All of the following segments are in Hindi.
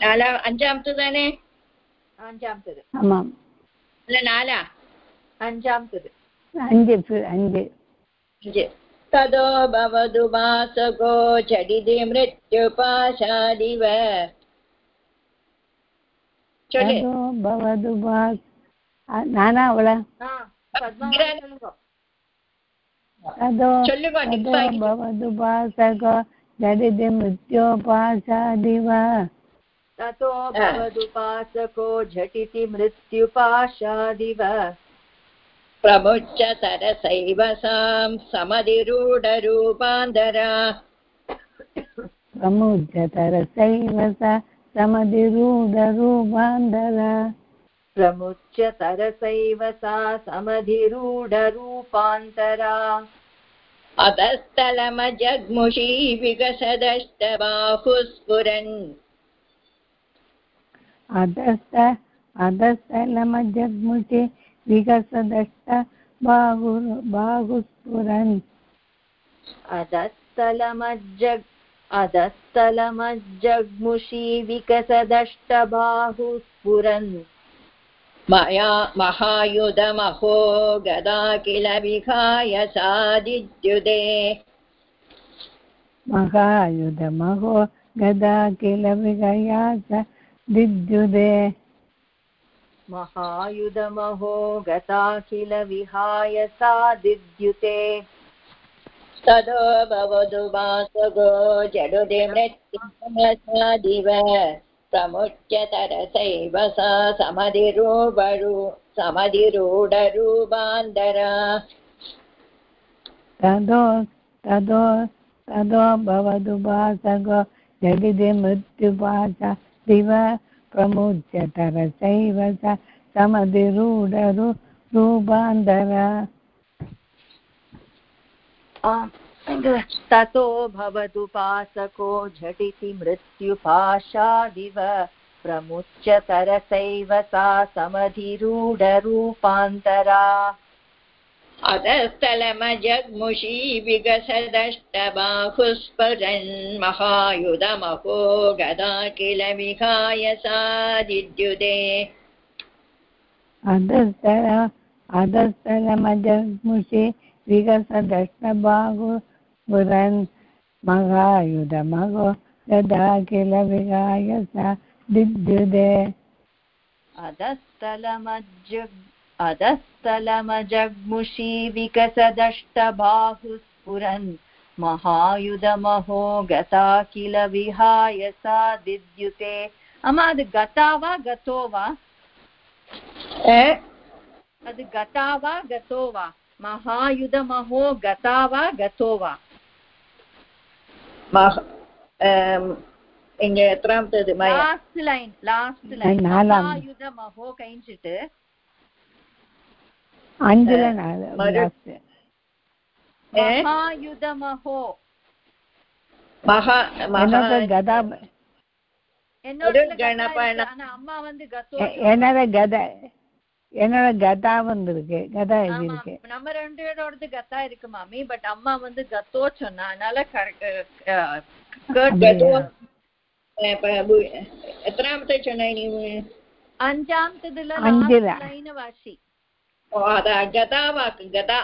நாலாம் அஞ்சாம் தானே அஞ்சாம் தது ஆமாம் இல்ல நாலா அஞ்சாம் தது அஞ்சு அஞ்சு அஞ்சு तदो भवतु मासगो झटिति मृत्युपाशादिव भवतु नाना அவள तदो भवतु भासगो झटिति मृत्योपासादिव ततो भवदुपासको झटिति मृत्युपाशादिव प्रमुच्च सरसैव सां समधिरूढरूपान्तरा। प्रमुच्य तरसैव सा समधिरूढरूपान्तरा। प्रमुच्य सा समधिरूढरूपान्तरा। अधस्थलमजग्मुषी विकसदष्टबाहुस्फुरन् अधस्त अधस्थलमजग्मुषि विकसदष्ट बाहु बाहुस्फुरन्। अधस्थलमज्जग् अधस्थलमज्जग्मुषी विकसदष्टबाहु स्फुरन् मया महायुधमहो गदा किल विहाय सादिद्युदे महायुधमहो गदा किल विगया स दिद्युदे महायुधमहो गता किल विहाय सा दिद्युते तदो भवतु वासगो जडुदे मृत्युसादिव प्रमुच्यतरसैव सा समधिरूपरू समधिरूढरूपान्तरा तदो तदो तदो भासगो जडिदे दिव प्रमुच्य तरसैव स समधिरूढरु रूपान्तर ततो भवदुपासको झटिति मृत्युपाशादिव प्रमुच्य तरसैव सा समधिरूढरूपान्तरा। अधस्थलमजग्मुषी विकसदष्टबाहुस्फुरन् महायुधमहो गदा किल विहाय सादिद्युदे अधस्थल अधस्थलमजमुषि विकसदष्टबाहु पुरन् मगायुधमगो यदा किल विगायसा दिद्युदे। अधस्तलमज्ज अधस्तलमजग्मुषी विकसदष्टबाहुस्फुरन् महायुधमहो गता किल विहाय सा दिद्युते। अमाद् गता वा गतो वा? अद् गता वा गतो वा? महायुधमहो गता वा गतो वा? இங்க எத்ராமத்தது லாஸ்ட் லைன் லாஸ்ட் லைன் மகாயுத மகோ கழிஞ்சிட்டு அஞ்சல மகாயுத மகோ என்னோட கணபண அம்மா வந்து கதோ என்னோட கதை என்னோட கதா வந்திருக்கு. கதா எழுதியிருக்கு. நம்ம ரெண்டு பேரோடது கதா இருக்கு மாமி. பட் அம்மா வந்து கத்தோ சொன்னா அதனால எத்தனாமத்தை சொன்ன நீ? அஞ்சாமத்ததுல லைன் வாசி. ஓ அத கதா வாக்கு கதா.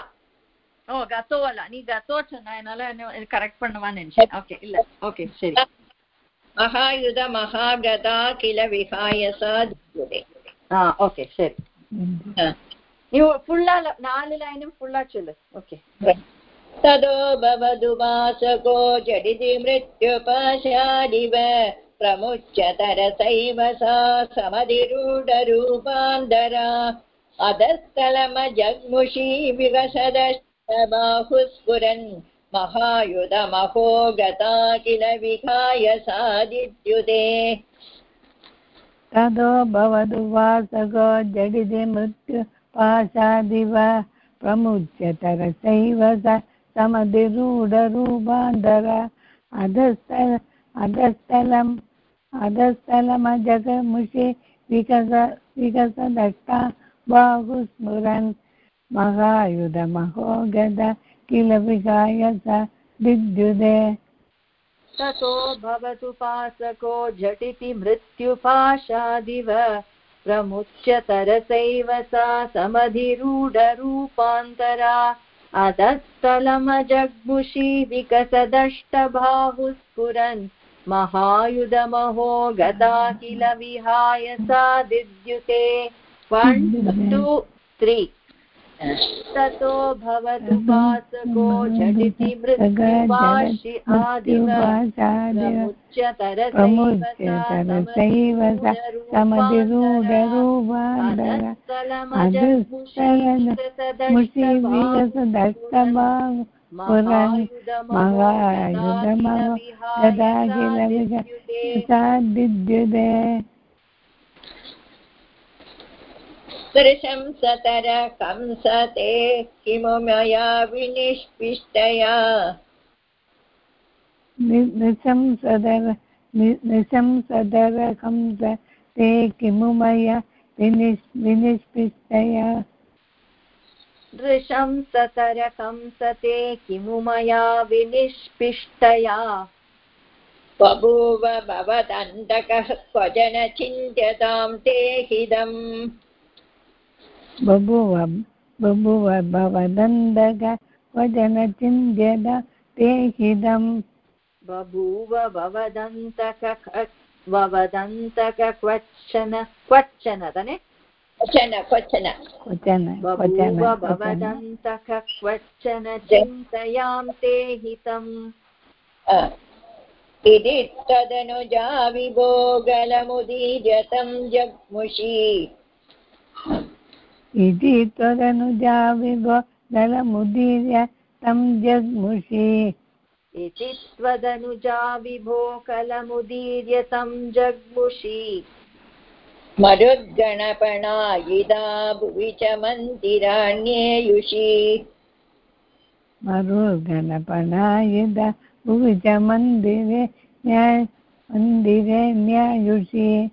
ஓ கத்தோ அல்ல நீ கத்தோ சொன்னா அதனால கரெக்ட் பண்ணுவான்னு நினைச்சேன். ஓகே இல்ல. ஓகே சரி. மகாயுத மகாகதா கிள விகாயசா ஓகே சரி. ஃபுல்லா நாலு லைனும் ஃபுல்லா சொல்லு ஓகே तदो भवतु वासको जडिति मृत्युपाशादिव प्रमुच्यतरसैव सा समधिरूढरूपान्तरा अधस्थलमजग्मुषी विवसदष्टबाहुस्फुरन् महायुधमहो गता किल विहाय सादिद्युते तदो भवतु वासगो जडिदे मृत्यु पाशादिव प्रमुच्य तरसैव स समधिरूढरूपान्तर। अधस्थल अधस्थलम् अधस्थलमजगमुषि विकस विकसदष्टा बाहुस्मरन् महायुधमहो गद किल विहाय स दिद्युदे ततो भवतुपासको झटिति मृत्युपाशादिव। प्रमुच्यतरसैव सा समधिरूढरूपान्तरा। अधस्थलमजग्मुषी विकसदष्टबाहुस्फुरन्। महायुधमहो गता किल विहाय सा दिद्युते वन् टु त्री ततो भवतु पासको झटिति मृत्युवाशि प्रमुच्यतरसैव समधिरूढरूपान्तरा अधुस्तरमुषिविकसदष्टभाव तदा किल विद्युदे दृशंसतर कंसते किमु मया विनिष्पिष्टया? निशंसदर निशंसदर कंस ते किमु मया विनिष्पिष्टया? दृशं सतरकंसते किमु मया विनिष्पिष्टया? बभूव भवदन्तकः क्वचन चिन्त्यतां ते हिदम् बभूव बभूव भवदन्तक क्वचन चिन्त्यत ते हिदम् बभूव भवदन्तक भवदन्तक क्वचन क्वचन तने? क्वचन क्वचन। क्वचन बभूव भवदन्तक क्वचन चिन्तयां ते हितम्। इति तदनुजा विभोगलमुदीर्यतं जग्मुषी। इति त्वदनुजा विभो दलमुदीर्य तं जग्मुषि। इति त्वदनुजा विभो कलमुदीर्य तं जग्मुषि। मरुद्गणपणायिदा भुवि च मन्दिराण्येयुषी। मरुगणपणायुध भुवि च मन्दिरे न्याय मन्दिरे न्यायुषि।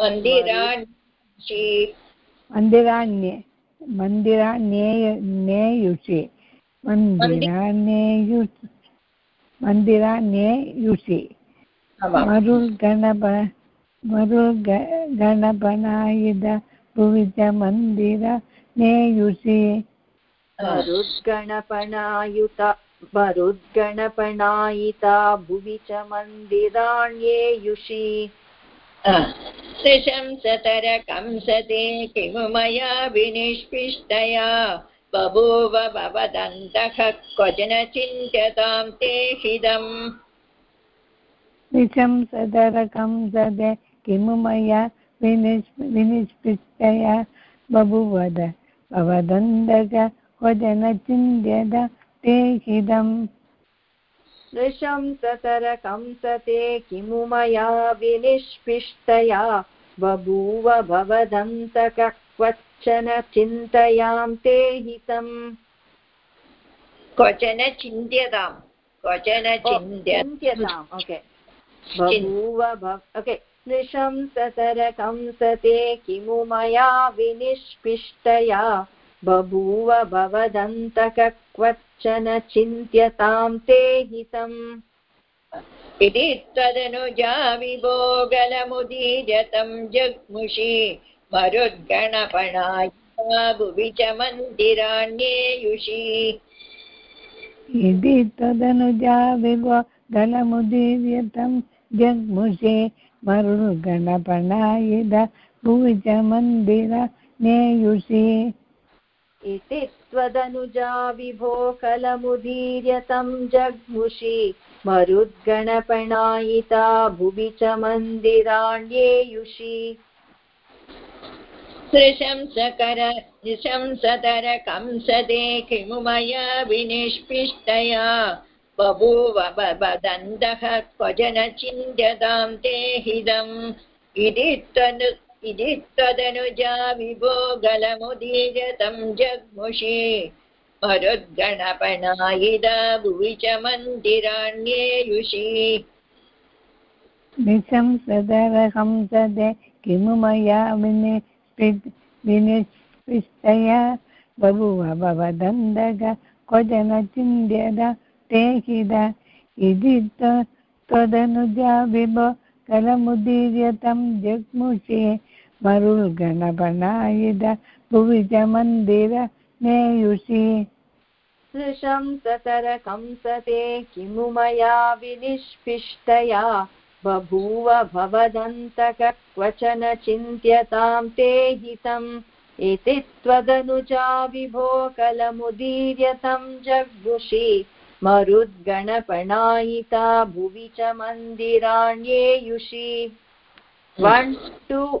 मन्दिराण्येयुषी। मन्दिराण्ये मन्दिराण्येय न्येयुषि मन्दिराण्येयु मन्दिराण्येयुषि मरुर्गणप मरुर्गणपनायुध भुवि च मंदिर नेयुषि मरुद्गणपणायुत मरुद्गणपणायिता भुवि च मन्दिराण्येयुषि त्रिशंसतर कंसते किमु मया विनिष्पिष्टया। बभूव भवदन्तः क्वचन चिन्त्यतां ते हिदम्। निशंसदरकं सदे किमु मया विनिष्पिष्टया। बभुवद भवदन्दक क्वचन चिन्त्यत ते हिदम्। नृशंसतरकंसते किमु मया विनिष्पिष्टया? बभूव भवदन्तक क्वचन चिन्तयां ते हितम्। क्वचन चिन्त्यताम्। क्वचन चिन्त्यताम्। ओके। बभूव ओके। नृशंसतरकंसते किमु मया विनिष्पिष्टया? बभूव भवदन्तक क्वचन चिन्त्यतां ते हितम्। इति त्वदनुजा विभोगलमुदीर्यतं जग्मुषि मरुद्गणपणायिता भुवि च मन्दिराण्येयुषि इति तदनुजा विभो गलमुदीर्यतं जग्मुषे मरुगणपणायुध भुवि च मंदिर नेयुषि इति त्वदनुजा विभो कलमुदीर्यतं जग्मुषि मरुद्गणपणायिता भुवि च मन्दिराण्येयुषि। त्रिशंसकर निशंसतर कंसदे किमु मया विनिष्पिष्टया। बभूव बदन्तः क्वचन चिन्त्यतां ते हिदम्। इति त्वनु इति त्वदनुजा विभो गलमुदीर्यतं जग्मुषि। मरुद्गणपणायिदा भुवि च मन्दिराण्येयुषि निशंसदरहंसदे किमु मया विनिष्पित् विनिष्पिष्टया बभुव भवदन्दग क्वचन चिन्त्यद ते हिद इति त्वदनुजा विभ कलमुदीर्य तं जग्मुषे। मरुल्गणपणायुध भुवि च मंदिर नेयुषि। सृशं सतरकंसते किमु मया विनिष्पिष्टया? बभूव भवदन्तक क्वचन चिन्त्यतां ते हितम्। इति त्वदनुजा विभो कलमुदीर्यतं जग्मुषि। मरुद्गणपणायिता भुवि च मन्दिराण्येयुषि। वन् टु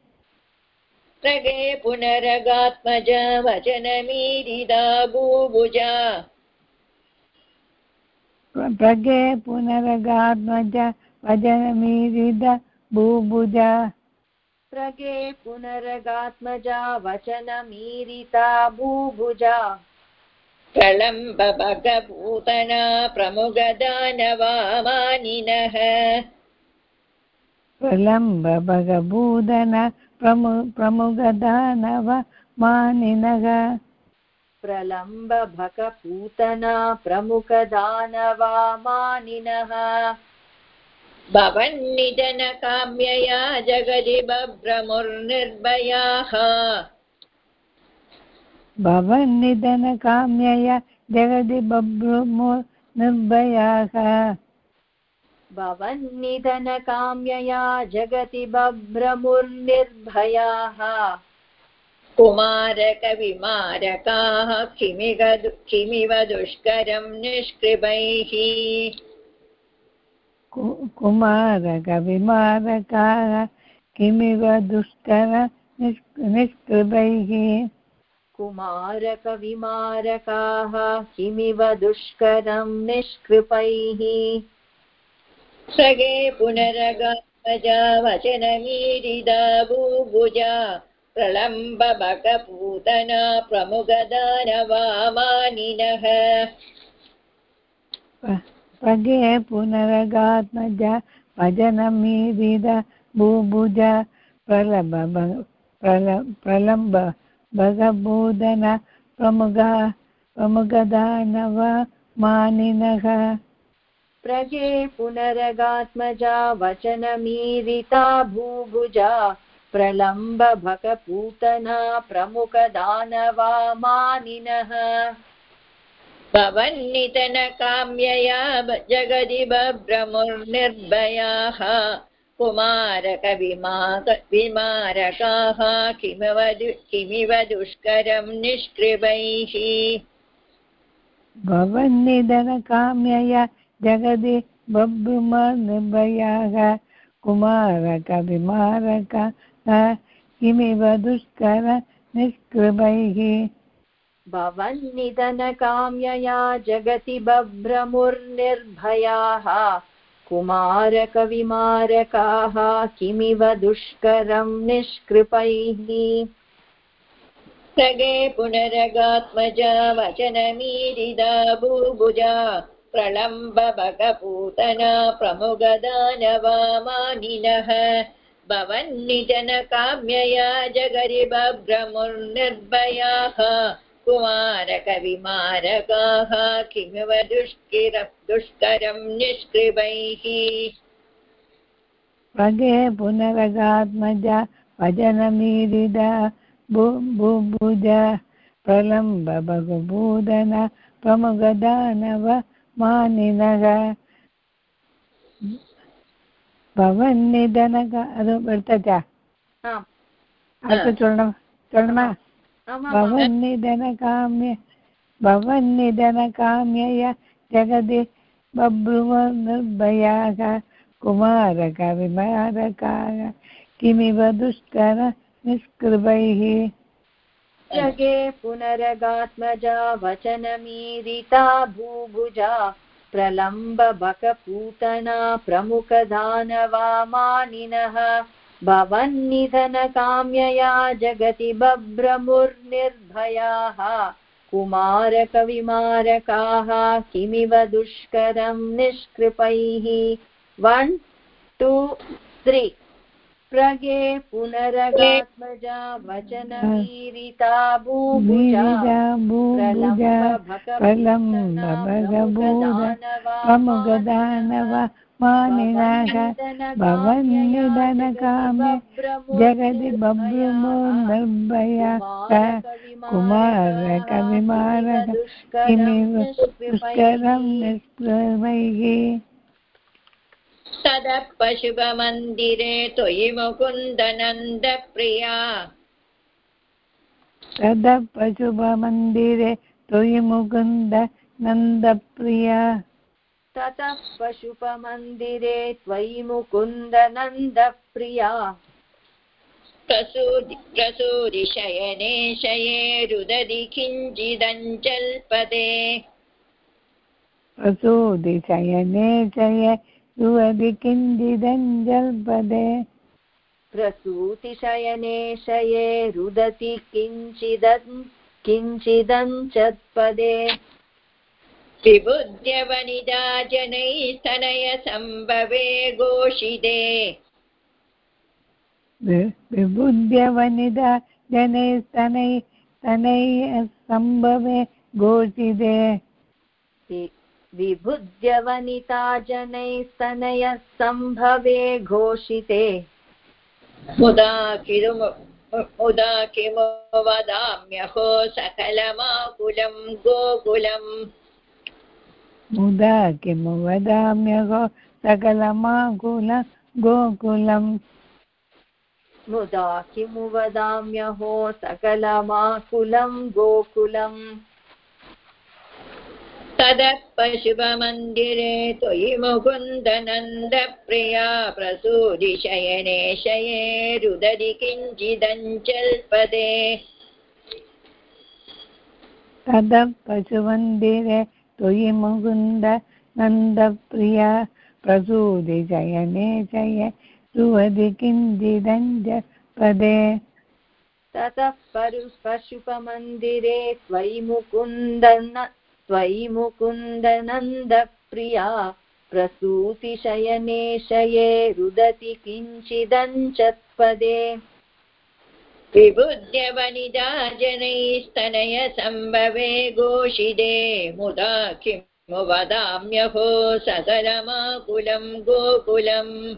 प्रगे पुनरगात्मज वचनमीरिदा भूभुजा प्रगे पुनरगात्मज वजनमीरिद भूभुज प्रगे पुनरगात्मजा वचनमीरिता भूभुजा प्रलम्बभगभूतना प्रमुगदानवामानिनः प्रलम्ब भगभूदन प्रमु प्रमुगदानव मानिनः प्रलम्ब भकपूतना प्रमुखदानवामानिनः भवन्निधनकाम्यया जगदि बभ्रमुर्निर्भयाः भवन्निधनकाम्यया जगदि बभ्रुमो निर्भयाः भवन्निधनकाम्यया जगति बभ्रमुर्निर्भयाः। कुमारकविमारकाः किमिव किमिव दुष्करं निष्कृपैः। कुमारकविमारकाः किमिव दुष्कर निष्- निष्कृभैः कुमारकविमारकाः किमिव दुष्करं निष्कृपैः। सगे पुनरगात्मजा वचनमीरिदा भूभुजा प्रलम्बभगपूतना प्रमुगदानवामानिनः पगे पुनरगात्मज भजनमीरिद भूभुज प्रलभ प्रल- प्रलम्ब भगभूदन प्रमुग प्रमुगदानव मानिनः प्रगे पुनरगात्मजा वचनमीरिता भूभुजा प्रलम्बभकपूतना प्रमुखदानवामानिनः भवन्नितनकाम्यया जगदि बभ्रमुर्निर्भयाः कुमारकविमाक विमारकाः किमिव किमिव दुष्करं निष्कृपैः। भवन्निधनकाम्यया जगदि बभ्रुम निर्भयाः कुमारकविमारक किमिव दुष्कर निष्कृभैः भवन्निधनकाम्यया जगति बभ्रमुर्निर्भयाः कुमारकविमारकाः किमिव दुष्करं निष्कृपैः। सगे पुनरगात्मजा वचनमीरिदा भूभुजा प्रलम्बभगपूतना प्रमुगदानवामानिनः भवन्निजनकाम्यया जगरि बभ्रमुर्निर्भयाः कुमारकविमारकाः किमिव दुष्किर, दुष्करं निष्कृपैः। पगे पुनरगात्मज भजनमीरिद बुभुज प्रलम्ब भगभूदन प्रमुगदानव மாநினக भवन्निधनग वर्तते अर्थचूर्णं चूर्णमा भवन्निधनकाम्य भवन्निधनकाम्यय जगदि किमिव दुष्कर निष्कृभैः प्रगे पुनरगात्मजा वचनमीरिता भूभुजा प्रलम्बबकपूतना प्रमुखदानवामानिनः, भवन्निधनकाम्यया जगति बभ्रमुर्निर्भयाः, कुमारकविमारकाः किमिव दुष्करं निष्कृपैः। वन् टु त्रि प्रगे पुनरगात्मजा वचनवीरिता भूभुजा प्रलम्बभगभूतप्रमुगदानव मानिनाश भवन्निधनकाम्य जगति बभ्रुमो निर्भया कुमारकविमारक किमिव दुष्करं निष्प्रमैः ततः पशुपमन्दिरे त्वयि मुकुन्दनन्दप्रिया। ततः पशुपमन्दिरे त्वयि मुकुन्द नन्दप्रिया ततः पशुपमन्दिरे त्वयि मुकुन्द नन्दप्रिया प्रसूदि प्रसूदिशयने शये रुदधि किञ्चिदञ्चल्पदे प्रसूदिशयने शय युवति किञ्चिदञ्जल्पदे प्रसूतिशयने शये रुदति किञ्चिदन् किञ्चिदञ्चत्पदे विबुद्ध्य वनिता जनैः स्तनयसम्भवे घोषिते विबुद्ध्य वनिता जनैः स्तनैः स्तनैः सम्भवे घोषिते वि- वनिता जनैः स्तनयः सम्भवे घोषिते। मुदा किरु मुदा किमु वदाम्यहो सकलमाकुलं गोकुलम्। मुदा किं वदाम्यहो सकलमाकुल गोकुलम्। मुदा किमु वदाम्यहो सकलमाकुलं गोकुलम्। ततः पशुपमन्दिरे त्वयि मुकुन्दनन्दप्रिया प्रसूदिशयने शये रुदधि किञ्चिदञ्चल्पदे। ततः पशुमन्दिरे त्वयि मुकुन्द नन्दप्रिया प्रसूदिशयने शय सुवदि किञ्चिदञ्जपदे ततः परु पशुपमन्दिरे त्वयि मुकुन्दन त्वयि मुकुन्दनन्दप्रिया प्रसूतिशयने शये रुदति किञ्चिदञ्चत्पदे। विबुद्ध्य वनिता जनैस्तनयसम्भवे घोषिते मुदा किं वदाम्यहो सकलमाकुलं गोकुलम्।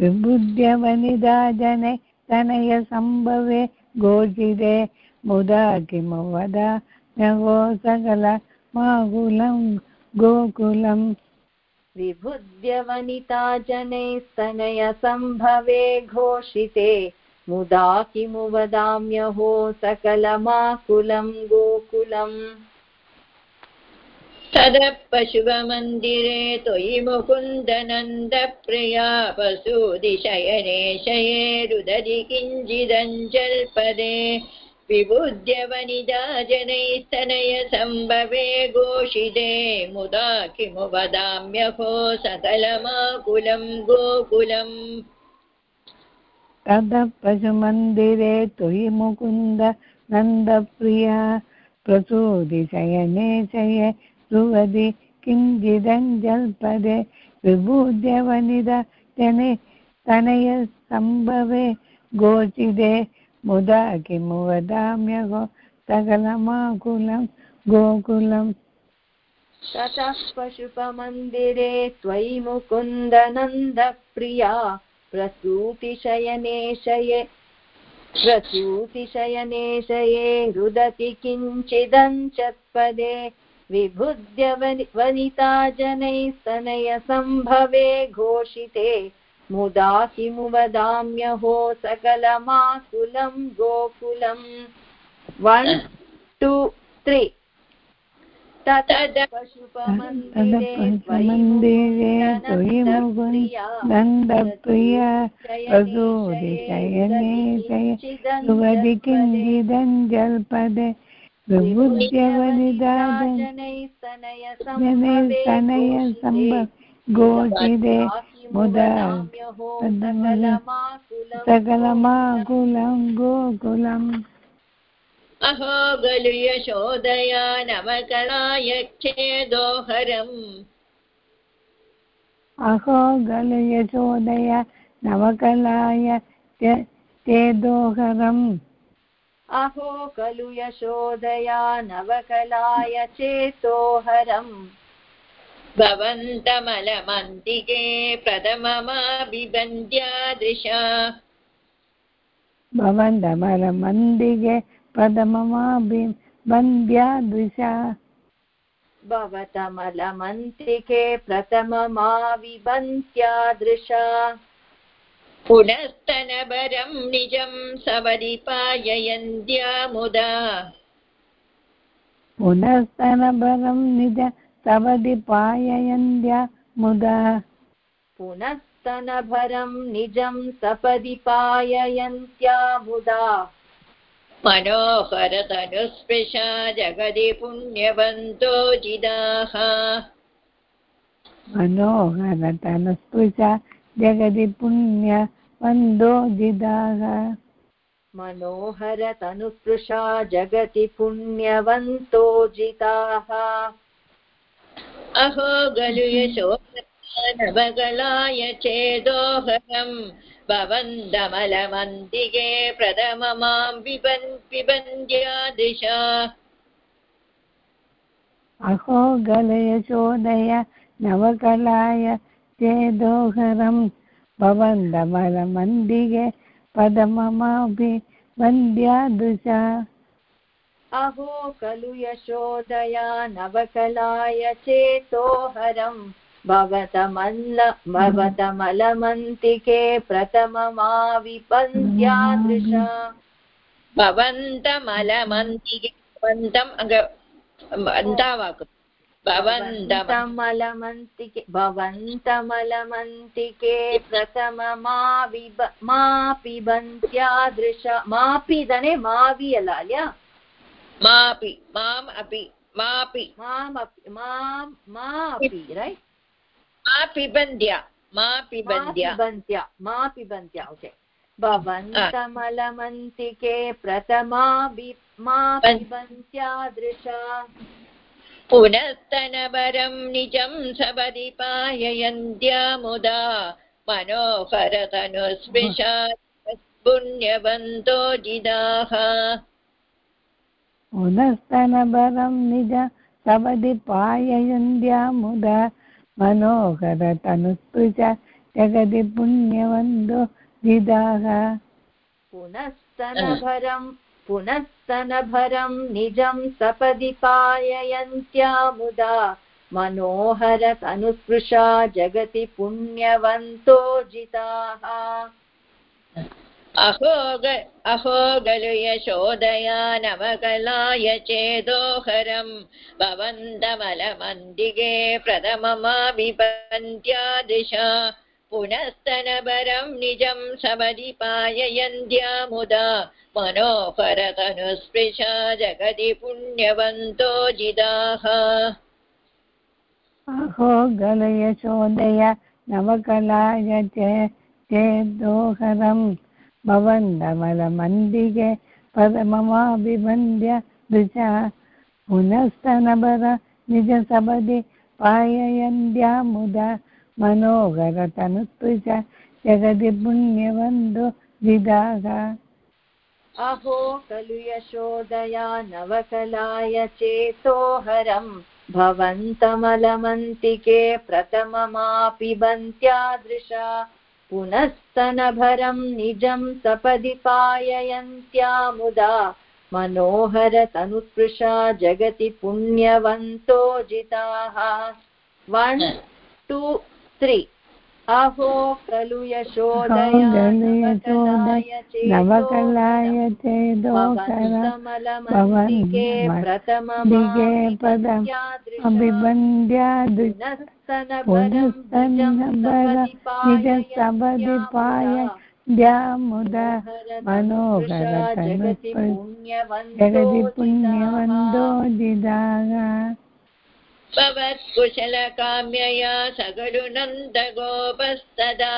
विबुद्ध्य वनिता जने तनय सम्भवे घोषिते मुदा किं वदा न्यगो सकल माकुलं गोकुलम् विबुद्ध्य वनिता जनैस्तनय सम्भवे घोषिते। मुदा किमु वदाम्यहो सकलमाकुलं गोकुलम् ततः पशुपमन्दिरे त्वयि मुकुन्दनन्दप्रिया प्रसूदिशयने शये रुदधि किञ्चिदञ्चल्पदे विबुद्ध्य वनिता जनैस्तनयसम्भवे घोषिते मुदा किमु वदाम्यहो सकलमाकुलं गोकुलम्। ततः पशुमन्दिरे त्वयि मुकुन्द नन्दप्रिया प्रसूदिशयने शय सुवदि किञ्चिदञ्जल्पदे विभूद्य वनिता जने तनय सम्भवे घोषिते मुदा किं वदाम्यहो सकलमाकुलं गोकुलम् ततः पशुपमन्दिरे त्वयि मुकुन्दनन्दप्रिया प्रसूतिशयने शये रुदति किञ्चिदञ्चत्पदे वनि- वनिता जनैस्तनय सम्भवे घोषिते मुदा किमु वदाम्यहो सकलमाकुलं गोकुलम् वन् टु त्री पशुपमन्दिरे किञ्चिदञ्जल्पदे विबुद्ध्य वनिता जने तनय सम्भव घोषिते मुदा सकलमाकुलं गोकुलम् अहो गलु यशोदया नवकलायच्छेदोहरम् अहो गलु यशोदय नवकलाय चेदोहरम् अहो खलु यशोदया नवकलाय चेतोहरम् भवन्तमलमन्तिके प्रथममाभिबन्द्यादृशा भवन्तमलमन्दिगे प्रथममाभिवन्द्यादृशा भवतमलमन्त्रिके प्रथममाविबन्त्यादृशा पुनस्तनभरं निजं सवरिपाययन्त्या मुदा पुनस्तनभरं निज पाययन्त्या मुदा। पुनस्तनभरं निजं सपदि पाययन्त्या मुदा। मनोहरतनुस्पृशा जगदि पुण्यवन्तो जिदाः। मनोहरतनुस्पृशा जगदि पुण्यवन्दो जिदाः। मनोहरतनुस्पृशा जगति पुण्यवन्तो जिताः। अहो गलु यशोनवगलाय चेदोहरम् भवन्दमलमन्दिगे प्रथममां पिबन् पिबन्द्यादृशा अहो गलयशोदय नवकलाय चेदोहरं भवन्दमलमन्दिगे पदममाभि वन्द्यादृशा अहो खलु यशोदया नवकलाय चेतोहरं भवतमल्ल भवतमलमन्तिके प्रथममाविपन्त्यादृश भवन्तमलमन्तिके भवन्तम् अङ्ग भवन्तमलमन्तिके भवन्तमलमन्तिके प्रथममाविब मापिबन्त्यादृश मापिदने मावि मावियलाल्या। मापि माम् अपि मापि मामपि माँ रैट् मा पिबन्द्य मा पिबन्द्य पिबन्त्या मा पिबन्त्या ओके भवन्तमलमन्तिके प्रथमा मा पिबन्त्यादृशा पुनस्तनवरं निजं सपदि पाययन्त्या मुदा मनोहरतनुस्पृशा पुण्यवन्तो जिदाः पुनस्तनभरं निज सवदि पाययन्द्या मुदा मनोहरतनुस्पृश जगदि पुण्यवन्दो विदाः पुनस्तनभरं पुनस्तनभरं निजं सपदि पाययन्त्या मुदा मनोहरतनुस्पृशा जगति पुण्यवन्तो जिताः। अहो ग अहो गलु यशोदया नवकलाय चेदोहरम् भवन्तमलमन्दिगे प्रथममाभिपन्त्यादृशा पुनस्तनभरं निजं पाययन्त्या मुदा मनोहरतनुस्पृशा जगति पुण्यवन्तो जिदाः। अहो गलयशोदय नवकलाय चे चेदोहरं भवन्दमलमन्दिगे पदममाभिवन्द्य दृशा पुनस्तनभर निजसपदि पाययन्द्या मुदा मनोहरतनुस्पृश जगदि पुण्यवन्दो विदाः अहो खलु यशोदया नवकलाय चेतोहरम् भवन्तमलमन्तिके प्रथममापिबन्त्यादृशा। पुनस्तनभरं निजं सपदि पाययन्त्या मुदा मनोहरतनुस्पृशा जगति पुण्यवन्तो जिताः वन् टु त्री अहो खलु यशोदया नवकलाय नवकलाय चेदोहरं भवन्तमलमन्तिके पदम् अभिवन्द्यादृश पुनस्तनभर निज सपदि पाय द्यामुदा मनोहरतनुस्पृश जगति पुण्यवन्दो जिदाः भवत्कुशलकाम्यया सकलु नन्दगोपस्तदा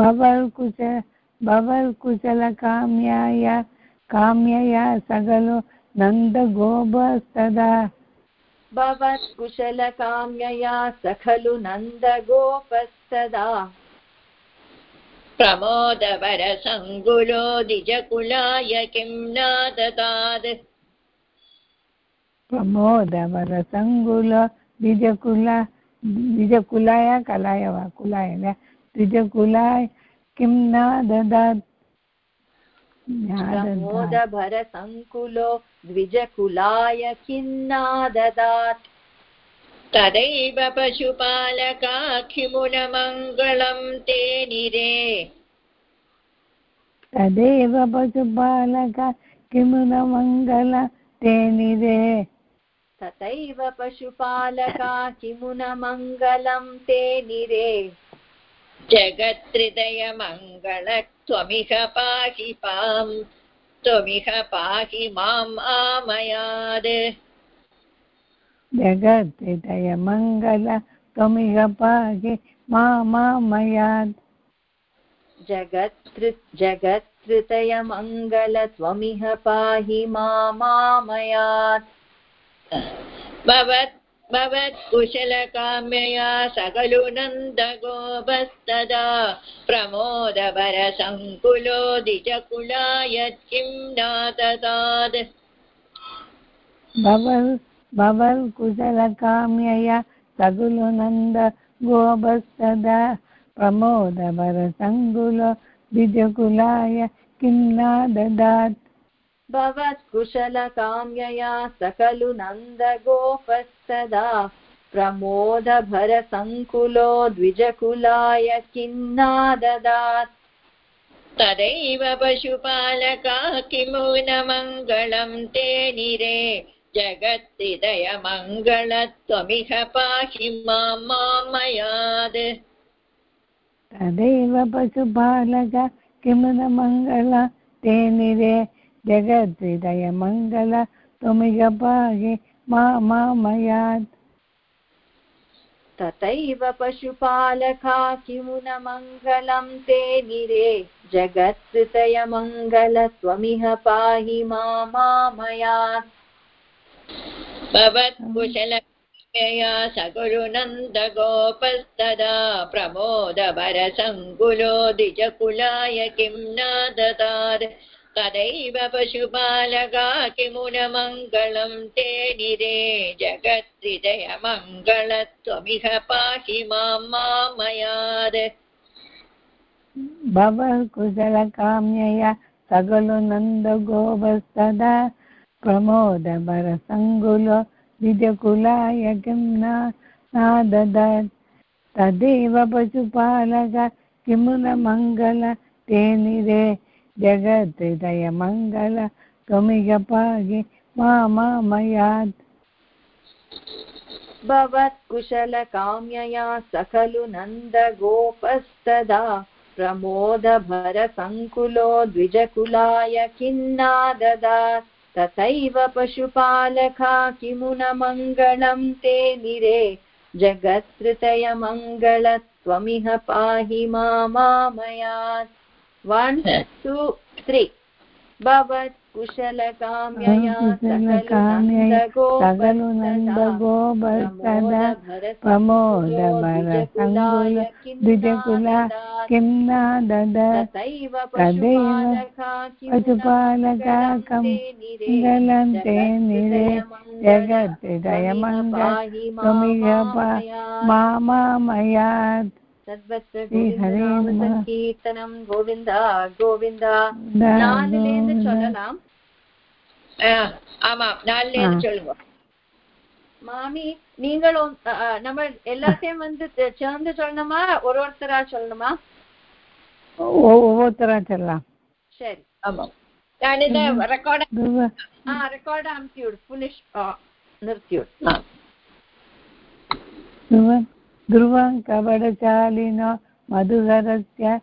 भवल्कुश भवल्कुशलकाम्याय काम्यया सगलो नन्दगोपस्तदा भवत्कुशलकाम्यया स खलु नन्दगोपस्तदा। प्रमोदवरसङ्कुलो द्विजकुलाय किं नाददात् प्रमोदवरसङ्गुल द्विजकुल द्विजकुलाय कलाय वा कुलाय द्विजकुलाय किं न ददात्? प्रमोदभरसङ्कुलो द्विजकुलाय किन्नाददात् तदैव पशुपालकाखिमुनमङ्गलं ते निरे। तदेव पशुपालक किमु न मङ्गल ते निरे। तथैव पशुपालका किमु न मङ्गलं ते निरे। जगत्हृदयमङ्गल त्वमिह पाहि पां त्वमिह पाहि माम् आमयाद्। जगत्हृदय मङ्गल त्वमिह पाहि मा मामयात् जगत्कृ जगत्कृतयमङ्गल त्वमिह पाहि मामामयात् भवत् भवत्कुशलकाम्यया सकलु नन्दगोपस्तदा प्रमोदवरसङ्कुलो द्विजकुलाय किं नाददात् भवल् भवल् कुशलकाम्यया सगुलुनन्द गोपस्तदा प्रमोदवरसङ्गुल द्विजकुलाय किं न ददात् भवत्कुशलकाम्यया सकलु नन्दगोपस्तदा प्रमोदभरसङ्कुलो द्विजकुलाय किन्नाददात्। तदैव पशुपालका किमु न मङ्गलं ते निरे। जगत्हृदयमङ्गल पाहि मामयाद्। तदेव पशुपालक किमु न मङ्गल ते निरे। जगद्हृदय मङ्गल त्वमिह पाहि मा मामयात्। तथैव पशुपालका किमु न मङ्गलं ते निरे जगत्कृतयमङ्गल त्वमिह पाहि मामामयात् भवत्कुशलया सकुरु नन्दगोपस्तदा प्रमोदभरसङ्कुलो द्विजकुलाय किं न ददात् तदैव पशुपालका किमुनमङ्गलं ते निरे जगत्हृदयमङ्गल त्वमिह पाहि माँ मामयात् भवः कुशलकाम्यया सगलो नन्दगोपस्तदा प्रमोदभरसङ्गुलो द्विजकुलाय किं नाददत् तदेव पशुपालक किमु न मङ्गल ते निरे जगत्हृदयमङ्गल त्वमिह पाहि मा मामयात् भवत्कुशलकाम्यया सकलु नन्दगोपस्तदा प्रमोदभरसङ्कुलो द्विजकुलाय किन्नाददात् तथैव पशुपालका किमु न मङ्गलं ते निरे जगत्कृतयमङ्गल त्वमिह पाहि मामामयात्। वन् टु त्री भवत्कुशलकाम्यया सकलु नन्दगोपस्तदा किं न ददत् तथैव तदैव पशुपालका कमङ्गलं ते निरे त्वमिह मा मामयात् सर्वत्र श्रीहरे नमः. गोविन्दनामसङ्कीर्तनं गोविन्द गोविन्द நாலுலேருந்து சொல்லலாம் ஆமாம் நாலுலேருந்து ஆ. சொல்லுங்க மாமி நீங்களும் அ, அ, நம்ம எல்லாத்தையும் வந்து த- சேர்ந்து சொல்லணுமா ஒரு ஒருத்தரா சொல்லணுமா ஒவ்வொருத்தரா சொல்லலாம் சரி ஆமாம் நான் இந்த ரெக்கார்ட் துருவ ஆ ரெக்கார்ட் அமுத்திவிடு புனிஷ் நிறுத்திவிடு ध्रुवं कवडचालिनो मधुहरस्य